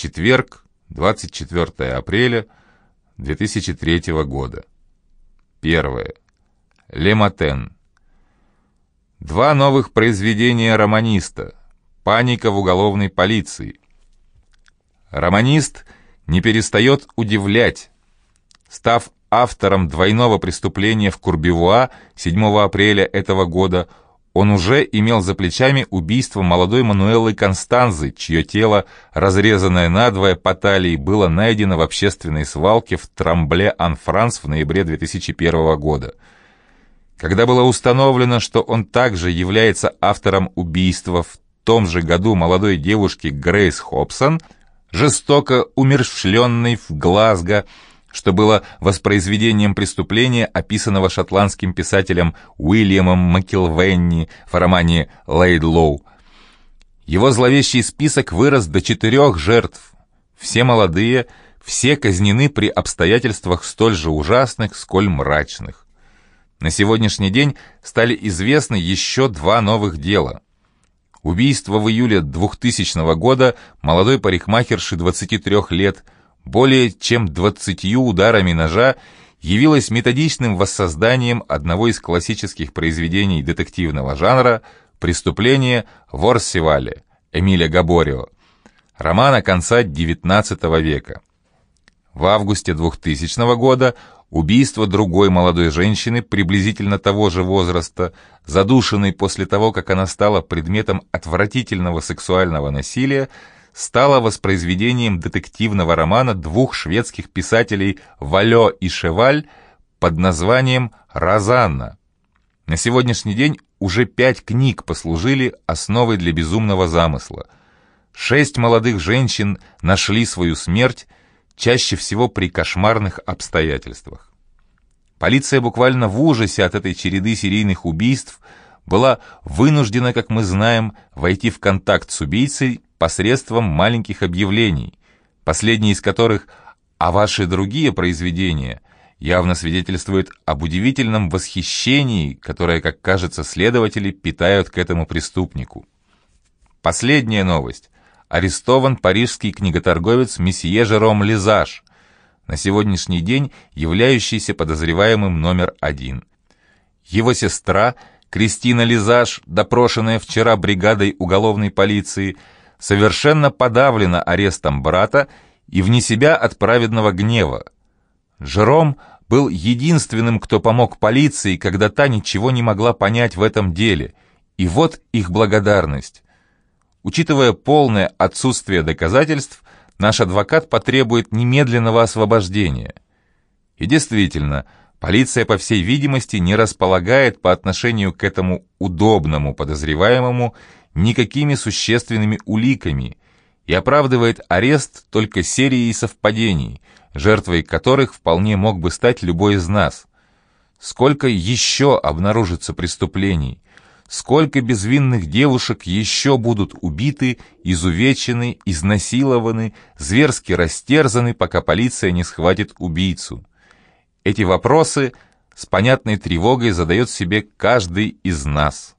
Четверг, 24 апреля 2003 года. Первое. Лематен. Два новых произведения романиста. Паника в уголовной полиции. Романист не перестает удивлять. Став автором двойного преступления в Курбивуа 7 апреля этого года, он уже имел за плечами убийство молодой Мануэллы Констанзы, чье тело, разрезанное надвое по талии, было найдено в общественной свалке в Трамбле-Ан-Франс в ноябре 2001 года. Когда было установлено, что он также является автором убийства в том же году молодой девушки Грейс Хобсон, жестоко умерщвленной в Глазго, что было воспроизведением преступления, описанного шотландским писателем Уильямом Макилвенни в романе «Лейдлоу». Его зловещий список вырос до четырех жертв. Все молодые, все казнены при обстоятельствах столь же ужасных, сколь мрачных. На сегодняшний день стали известны еще два новых дела. Убийство в июле 2000 года молодой парикмахерши 23 лет – более чем двадцатью ударами ножа явилась методичным воссозданием одного из классических произведений детективного жанра «Преступление в Орсивале» Эмиля Габорио, романа конца XIX века. В августе 2000 года убийство другой молодой женщины приблизительно того же возраста, задушенной после того, как она стала предметом отвратительного сексуального насилия, стала воспроизведением детективного романа двух шведских писателей Валё и Шеваль под названием «Розанна». На сегодняшний день уже пять книг послужили основой для безумного замысла. Шесть молодых женщин нашли свою смерть, чаще всего при кошмарных обстоятельствах. Полиция буквально в ужасе от этой череды серийных убийств была вынуждена, как мы знаем, войти в контакт с убийцей посредством маленьких объявлений, последние из которых «А ваши другие произведения» явно свидетельствуют об удивительном восхищении, которое, как кажется, следователи питают к этому преступнику. Последняя новость. Арестован парижский книготорговец месье Жером Лизаж, на сегодняшний день являющийся подозреваемым номер один. Его сестра Кристина Лизаж, допрошенная вчера бригадой уголовной полиции, совершенно подавлена арестом брата и вне себя от праведного гнева. Жером был единственным, кто помог полиции, когда та ничего не могла понять в этом деле, и вот их благодарность. Учитывая полное отсутствие доказательств, наш адвокат потребует немедленного освобождения. И действительно, полиция, по всей видимости, не располагает по отношению к этому удобному подозреваемому никакими существенными уликами и оправдывает арест только серией совпадений, жертвой которых вполне мог бы стать любой из нас. Сколько еще обнаружится преступлений, сколько безвинных девушек еще будут убиты, изувечены, изнасилованы, зверски растерзаны, пока полиция не схватит убийцу. Эти вопросы с понятной тревогой задает себе каждый из нас.